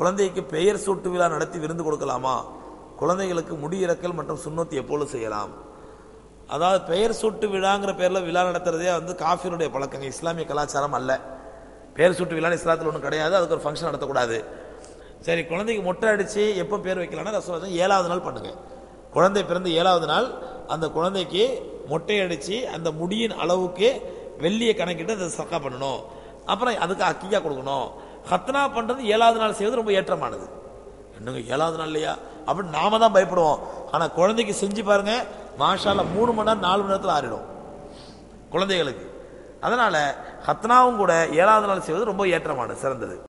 குழந்தைக்கு பெயர் சூட்டு விழா நடத்தி விருந்து கொடுக்கலாமா? குழந்தைகளுக்கு முடி இறக்கல் மற்றும் சுண்ணத்து எப்பொழுது செய்யலாம்? அதாவது பெயர் சூட்டு விழாங்கிற பேரில் விழா நடத்துறதே வந்து காஃபிருடைய பழக்கங்க. இஸ்லாமிய கலாச்சாரம் அல்ல. பெயர் சூட்டு விழான்னு இஸ்லாத்தில் ஒன்றும் கிடையாது. அதுக்கு ஒரு ஃபங்க்ஷன் நடத்தக்கூடாது. சரி குழந்தைக்கு மொட்டை அடித்து எப்போ பேர் வைக்கலாம்னா ரசூலுல்லாஹ் ஏழாவது நாள் பண்ணுங்கள் குழந்தை பிறந்து ஏழாவது நாள் அந்த குழந்தைக்கு மொட்டை அடித்து அந்த முடியின் அளவுக்கு வெள்ளியை கணக்கிட்டு அதை சக்கா பண்ணணும். அப்புறம் அதுக்கு அக்கியா கொடுக்கணும். ஹத்னா பண்ணுறது ஏழாவது நாள் செய்வது ரொம்ப ஏற்றமானது. என்னங்க ஏழாவது நாள் இல்லையா? அப்படின்னு நாம தான் பயப்படுவோம். ஆனால் குழந்தைக்கு செஞ்சு பாருங்க மாஷால மூணு மணி நேரம் நாலு மணி நேரத்தில் ஆறிடும். குழந்தைகளுக்கு. அதனால் ஹத்னாவும் கூட ஏழாவது நாள் செய்வது ரொம்ப ஏற்றமானது சிறந்தது.